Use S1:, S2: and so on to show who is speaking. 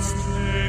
S1: stay.